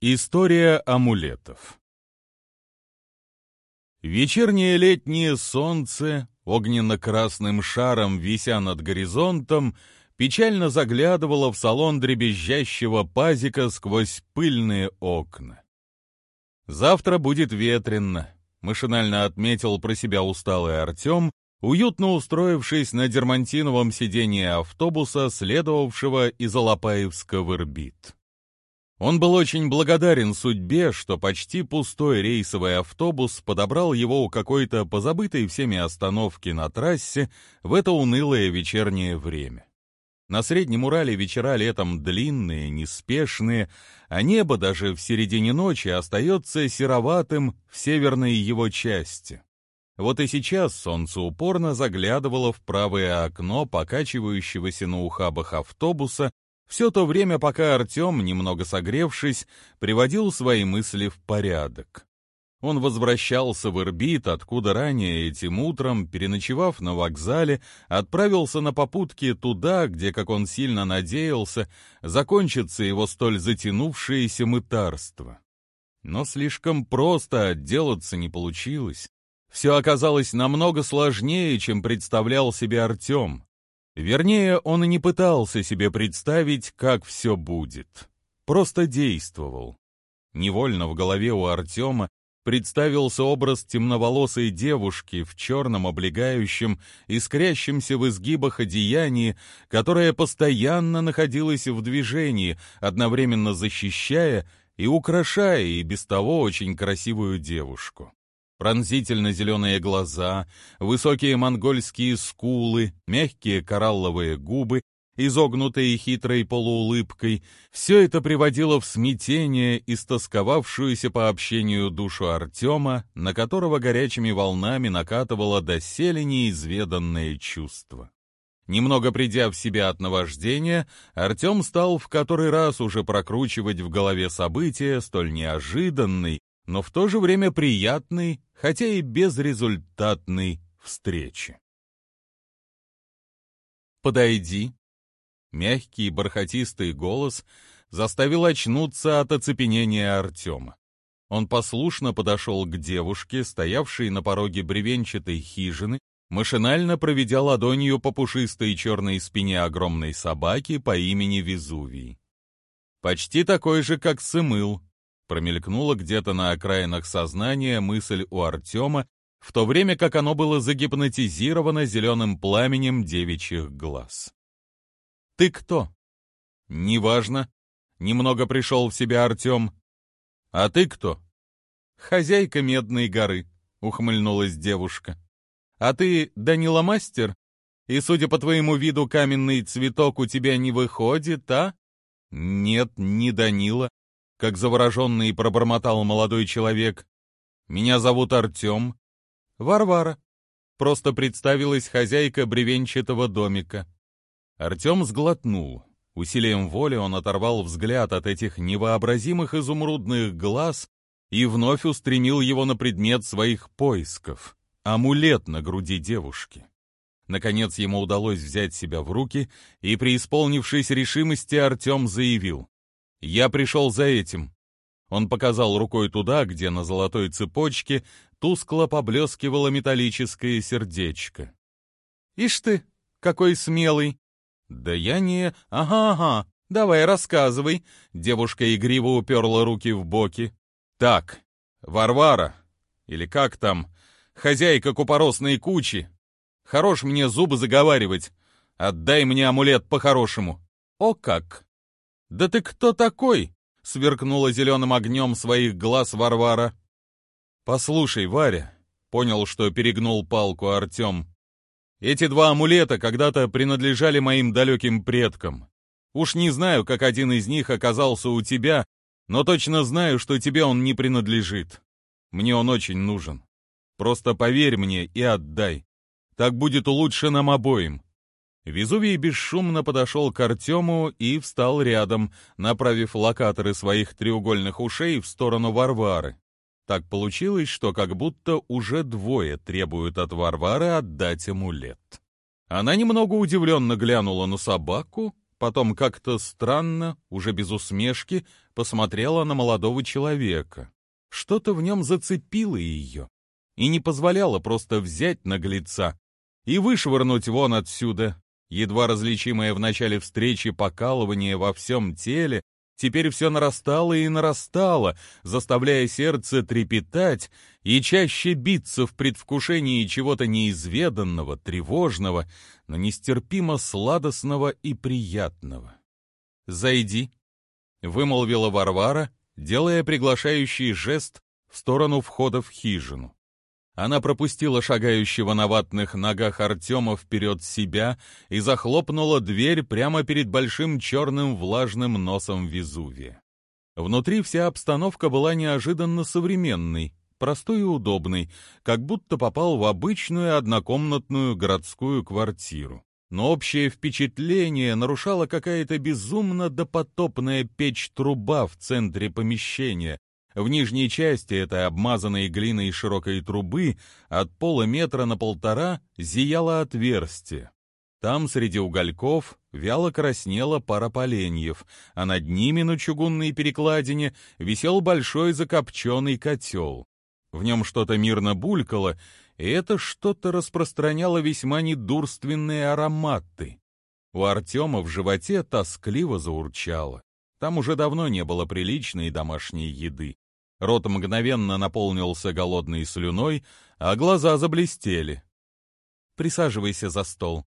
История амулетов Вечернее летнее солнце, огненно-красным шаром вися над горизонтом, печально заглядывало в салон дребезжащего пазика сквозь пыльные окна. «Завтра будет ветрено», — машинально отметил про себя усталый Артем, уютно устроившись на дермантиновом сиденье автобуса, следовавшего из Алапаевска в Ирбит. Он был очень благодарен судьбе, что почти пустой рейсовый автобус подобрал его у какой-то позабытой всеми остановки на трассе в это унылое вечернее время. На Среднем Урале вечера летом длинные, неспешные, а небо даже в середине ночи остается сероватым в северной его части. Вот и сейчас солнце упорно заглядывало в правое окно покачивающегося на ухабах автобуса, все то время, пока Артем, немного согревшись, приводил свои мысли в порядок. Он возвращался в Ирбит, откуда ранее этим утром, переночевав на вокзале, отправился на попутки туда, где, как он сильно надеялся, закончится его столь затянувшееся мытарство. Но слишком просто отделаться не получилось. Все оказалось намного сложнее, чем представлял себе Артем. Вернее, он и не пытался себе представить, как все будет. Просто действовал. Невольно в голове у Артема представился образ темноволосой девушки в черном облегающем, искрящемся в изгибах одеянии, которая постоянно находилась в движении, одновременно защищая и украшая и без того очень красивую девушку пронзительно-зеленые глаза, высокие монгольские скулы, мягкие коралловые губы, изогнутые хитрой полуулыбкой, все это приводило в смятение истосковавшуюся по общению душу Артема, на которого горячими волнами накатывало доселе неизведанное чувство. Немного придя в себя от наваждения, Артем стал в который раз уже прокручивать в голове события столь неожиданной, но в то же время приятной, хотя и безрезультатной встречи. «Подойди». Мягкий бархатистый голос заставил очнуться от оцепенения Артема. Он послушно подошел к девушке, стоявшей на пороге бревенчатой хижины, машинально проведя ладонью по пушистой черной спине огромной собаки по имени Везувий. Почти такой же, как Сымыл, Промелькнула где-то на окраинах сознания мысль у Артема, в то время как оно было загипнотизировано зеленым пламенем девичьих глаз. «Ты кто?» «Неважно», — немного пришел в себя Артем. «А ты кто?» «Хозяйка Медной горы», — ухмыльнулась девушка. «А ты Данила Мастер? И, судя по твоему виду, каменный цветок у тебя не выходит, а?» «Нет, не Данила», как завороженный пробормотал молодой человек. «Меня зовут Артем». «Варвара», — просто представилась хозяйка бревенчатого домика. Артем сглотнул. Усилием воли он оторвал взгляд от этих невообразимых изумрудных глаз и вновь устремил его на предмет своих поисков — амулет на груди девушки. Наконец ему удалось взять себя в руки, и, преисполнившись решимости, Артем заявил. «Я пришел за этим». Он показал рукой туда, где на золотой цепочке тускло поблескивало металлическое сердечко. «Ишь ты, какой смелый!» «Да я не... Ага-ага, давай рассказывай!» Девушка игриво уперла руки в боки. «Так, Варвара, или как там, хозяйка купоросной кучи, хорош мне зубы заговаривать, отдай мне амулет по-хорошему». «О как!» «Да ты кто такой?» — сверкнула зеленым огнем своих глаз Варвара. «Послушай, Варя», — понял, что перегнул палку Артем, «эти два амулета когда-то принадлежали моим далеким предкам. Уж не знаю, как один из них оказался у тебя, но точно знаю, что тебе он не принадлежит. Мне он очень нужен. Просто поверь мне и отдай. Так будет лучше нам обоим. Везувий бесшумно подошел к Артему и встал рядом, направив локаторы своих треугольных ушей в сторону Варвары. Так получилось, что как будто уже двое требуют от Варвары отдать амулет. Она немного удивленно глянула на собаку, потом как-то странно, уже без усмешки, посмотрела на молодого человека. Что-то в нем зацепило ее и не позволяло просто взять наглеца и вышвырнуть вон отсюда. Едва различимое в начале встречи покалывание во всем теле теперь все нарастало и нарастало, заставляя сердце трепетать и чаще биться в предвкушении чего-то неизведанного, тревожного, но нестерпимо сладостного и приятного. «Зайди», — вымолвила Варвара, делая приглашающий жест в сторону входа в хижину. Она пропустила шагающего на ватных ногах Артема вперед себя и захлопнула дверь прямо перед большим черным влажным носом Везувия. Внутри вся обстановка была неожиданно современной, простой и удобной, как будто попал в обычную однокомнатную городскую квартиру. Но общее впечатление нарушала какая-то безумно допотопная печь-труба в центре помещения, в нижней части этой обмазанной глиной широкой трубы от пола метра на полтора зияло отверстие. Там среди угольков вяло краснела пара поленьев, а над ними на чугунной перекладине висел большой закопченный котел. В нем что-то мирно булькало, и это что-то распространяло весьма недурственные ароматы. У Артема в животе тоскливо заурчало. Там уже давно не было приличной домашней еды. Рот мгновенно наполнился голодной слюной, а глаза заблестели. «Присаживайся за стол.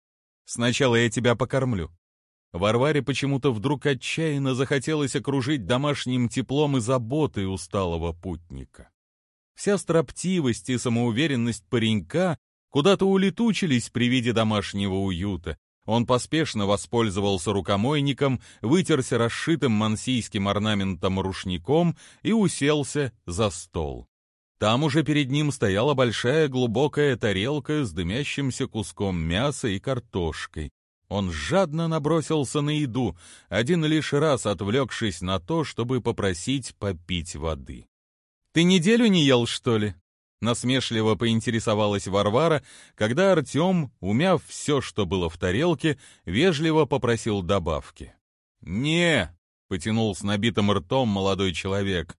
Сначала я тебя покормлю». Варваре почему-то вдруг отчаянно захотелось окружить домашним теплом и заботой усталого путника. Вся строптивость и самоуверенность паренька куда-то улетучились при виде домашнего уюта, он поспешно воспользовался рукомойником, вытерся расшитым мансийским орнаментом рушником и уселся за стол. Там уже перед ним стояла большая глубокая тарелка с дымящимся куском мяса и картошкой. Он жадно набросился на еду, один лишь раз отвлекшись на то, чтобы попросить попить воды. «Ты неделю не ел, что ли?» Насмешливо поинтересовалась Варвара, когда Артем, умяв все, что было в тарелке, вежливо попросил добавки. «Не!» — потянул с набитым ртом молодой человек.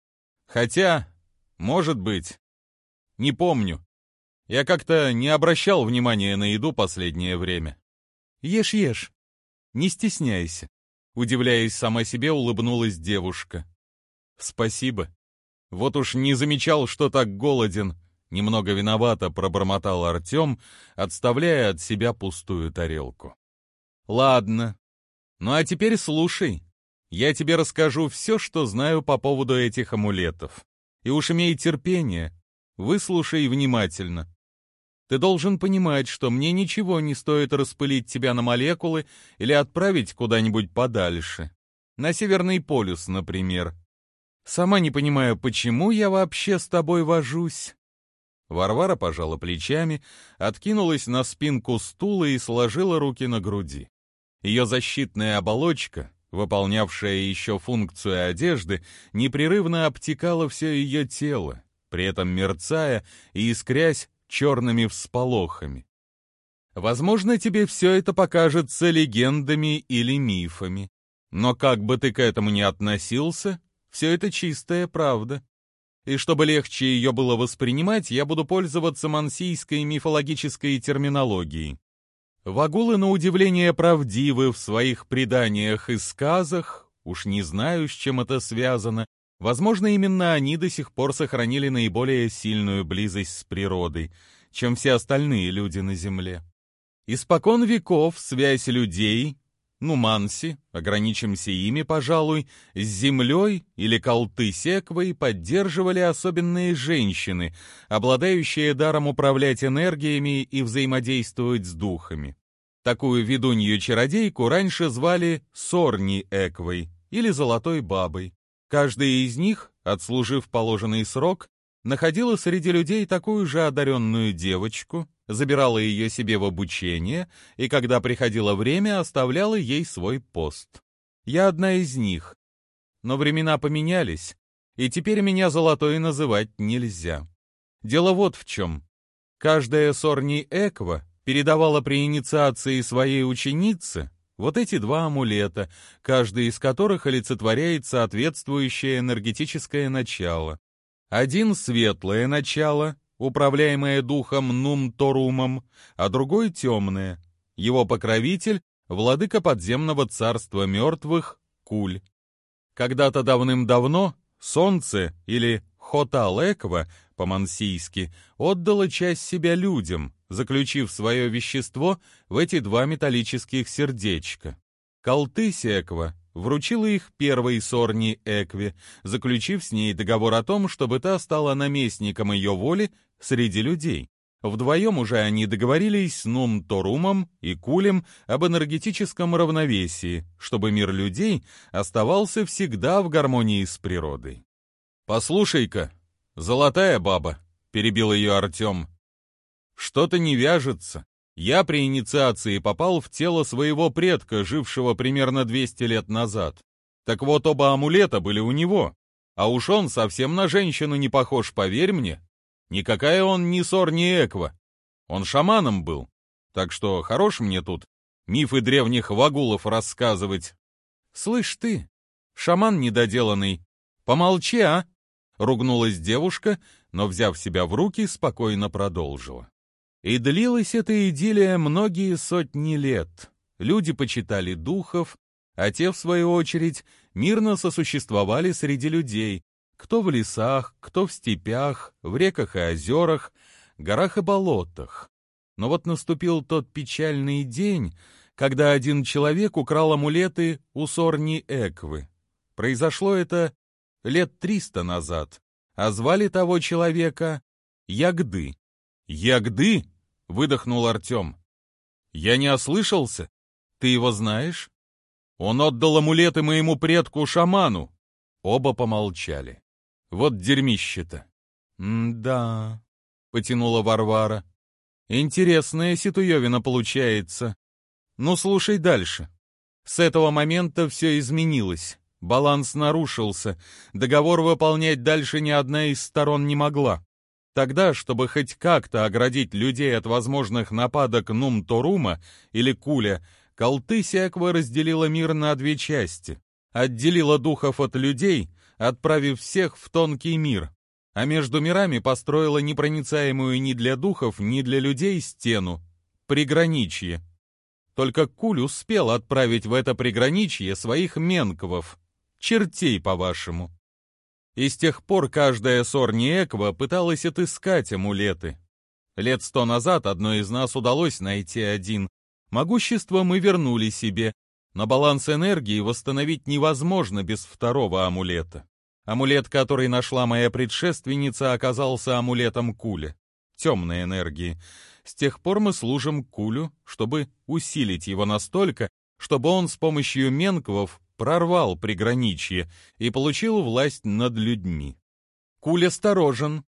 «Хотя, может быть. Не помню. Я как-то не обращал внимания на еду последнее время». «Ешь, ешь. Не стесняйся», — удивляясь сама себе, улыбнулась девушка. «Спасибо. Вот уж не замечал, что так голоден», Немного виновато пробормотал Артем, отставляя от себя пустую тарелку. «Ладно. Ну а теперь слушай. Я тебе расскажу все, что знаю по поводу этих амулетов. И уж имей терпение, выслушай внимательно. Ты должен понимать, что мне ничего не стоит распылить тебя на молекулы или отправить куда-нибудь подальше. На Северный полюс, например. Сама не понимаю, почему я вообще с тобой вожусь. Варвара пожала плечами, откинулась на спинку стула и сложила руки на груди. Ее защитная оболочка, выполнявшая еще функцию одежды, непрерывно обтекала все ее тело, при этом мерцая и искрясь черными всполохами. Возможно, тебе все это покажется легендами или мифами, но как бы ты к этому ни относился, все это чистая правда и чтобы легче ее было воспринимать, я буду пользоваться мансийской мифологической терминологией. Вагулы, на удивление, правдивы в своих преданиях и сказах, уж не знаю, с чем это связано, возможно, именно они до сих пор сохранили наиболее сильную близость с природой, чем все остальные люди на Земле. Испокон веков связь людей ну, манси, ограничимся ими, пожалуй, с землей или колты-секвой поддерживали особенные женщины, обладающие даром управлять энергиями и взаимодействовать с духами. Такую ведунью-чародейку раньше звали Сорни-эквой или Золотой Бабой. Каждая из них, отслужив положенный срок, находила среди людей такую же одаренную девочку, забирала ее себе в обучение и, когда приходило время, оставляла ей свой пост. Я одна из них. Но времена поменялись, и теперь меня золотой называть нельзя. Дело вот в чем. Каждая Сорни Эква передавала при инициации своей ученицы вот эти два амулета, каждый из которых олицетворяет соответствующее энергетическое начало. Один — светлое начало, управляемое духом Нум-Торумом, а другой — темное. Его покровитель — владыка подземного царства мертвых Куль. Когда-то давным-давно солнце или Хоталеква по-мансийски отдало часть себя людям, заключив свое вещество в эти два металлических сердечка. Калтысиэква вручила их первой Сорни Экве, заключив с ней договор о том, чтобы та стала наместником ее воли среди людей. Вдвоем уже они договорились с Нум Торумом и Кулем об энергетическом равновесии, чтобы мир людей оставался всегда в гармонии с природой. «Послушай-ка, золотая баба», — перебил ее Артем, — «что-то не вяжется. Я при инициации попал в тело своего предка, жившего примерно 200 лет назад. Так вот, оба амулета были у него, а уж он совсем на женщину не похож, поверь мне. Никакая он не сор, не эква. Он шаманом был, так что хорош мне тут мифы древних вагулов рассказывать. Слышь ты, шаман недоделанный, помолчи, а? Ругнулась девушка, но, взяв себя в руки, спокойно продолжила. И длилась эта идиллия многие сотни лет. Люди почитали духов, а те, в свою очередь, мирно сосуществовали среди людей, кто в лесах, кто в степях, в реках и озерах, горах и болотах. Но вот наступил тот печальный день, когда один человек украл амулеты у Сорни Эквы. Произошло это лет триста назад, а звали того человека Ягды. «Ягды?» — выдохнул Артем. «Я не ослышался? Ты его знаешь?» «Он отдал амулеты моему предку-шаману!» Оба помолчали. «Вот дерьмище-то!» «Да», — потянула Варвара. «Интересная ситуевина получается. Ну, слушай дальше. С этого момента все изменилось. Баланс нарушился, договор выполнять дальше ни одна из сторон не могла. Тогда, чтобы хоть как-то оградить людей от возможных нападок Нум-Торума или Куля, Калтысиаква разделила мир на две части. Отделила духов от людей, отправив всех в тонкий мир, а между мирами построила непроницаемую ни для духов, ни для людей стену, приграничье. Только Куль успел отправить в это приграничье своих менковов, чертей, по-вашему. И с тех пор каждая Сорниэква пыталась отыскать амулеты. Лет сто назад одной из нас удалось найти один. Могущество мы вернули себе, но баланс энергии восстановить невозможно без второго амулета. Амулет, который нашла моя предшественница, оказался амулетом Куля, темной энергии. С тех пор мы служим Кулю, чтобы усилить его настолько, чтобы он с помощью менквов прорвал приграничье и получил власть над людьми. Куль осторожен.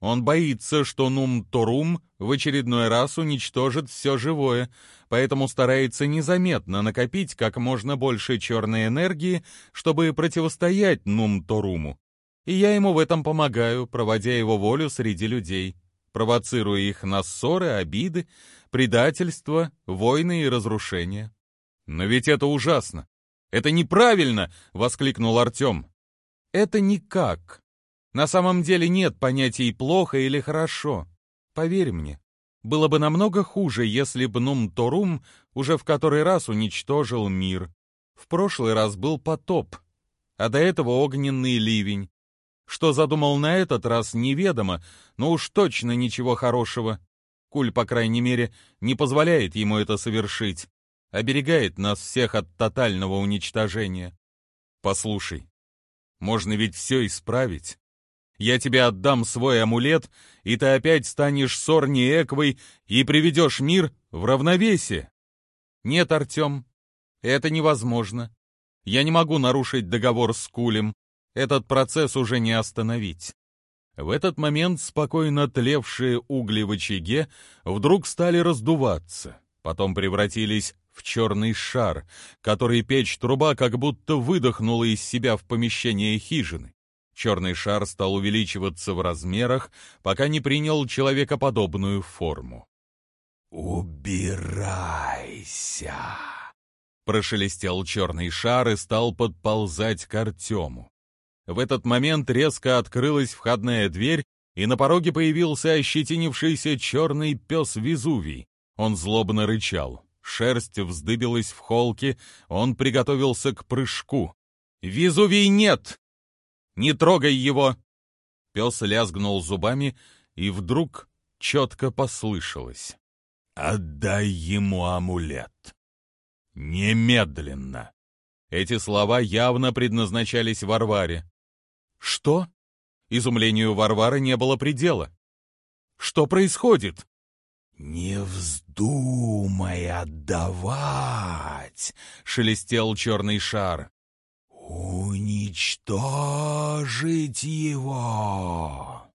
Он боится, что Нум-Торум в очередной раз уничтожит все живое, поэтому старается незаметно накопить как можно больше черной энергии, чтобы противостоять Нум-Торуму. И я ему в этом помогаю, проводя его волю среди людей, провоцируя их на ссоры, обиды, предательство, войны и разрушения. Но ведь это ужасно. Это неправильно!» — воскликнул Артем. «Это никак. На самом деле нет понятий «плохо» или «хорошо». Поверь мне, было бы намного хуже, если бы Нум-Торум уже в который раз уничтожил мир. В прошлый раз был потоп, а до этого огненный ливень. Что задумал на этот раз, неведомо, но уж точно ничего хорошего. Куль, по крайней мере, не позволяет ему это совершить оберегает нас всех от тотального уничтожения. Послушай, можно ведь все исправить. Я тебе отдам свой амулет, и ты опять станешь Сорни Эквой и приведешь мир в равновесие. Нет, Артем, это невозможно. Я не могу нарушить договор с Кулем. Этот процесс уже не остановить. В этот момент спокойно тлевшие угли в очаге вдруг стали раздуваться, потом превратились в черный шар, который печь-труба как будто выдохнула из себя в помещение хижины. Черный шар стал увеличиваться в размерах, пока не принял человекоподобную форму. «Убирайся!» Прошелестел черный шар и стал подползать к Артему. В этот момент резко открылась входная дверь, и на пороге появился ощетинившийся черный пес Везувий. Он злобно рычал. Шерсть вздыбилась в холке, он приготовился к прыжку. «Везувий нет! Не трогай его!» Пес лязгнул зубами, и вдруг четко послышалось. «Отдай ему амулет! Немедленно!» Эти слова явно предназначались Варваре. «Что?» Изумлению Варвары не было предела. «Что происходит?» «Не вздумай отдавать!» — шелестел черный шар. «Уничтожить его!»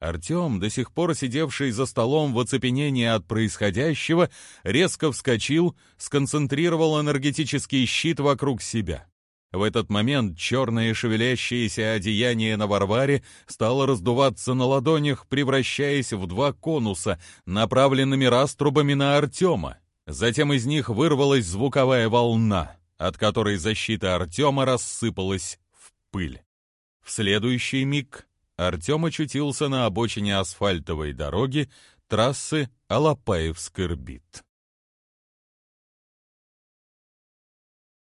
Артем, до сих пор сидевший за столом в оцепенении от происходящего, резко вскочил, сконцентрировал энергетический щит вокруг себя. В этот момент черное шевелящееся одеяние на Варваре стало раздуваться на ладонях, превращаясь в два конуса, направленными раструбами на Артема. Затем из них вырвалась звуковая волна, от которой защита Артема рассыпалась в пыль. В следующий миг Артем очутился на обочине асфальтовой дороги трассы Алапаевск-Ирбит.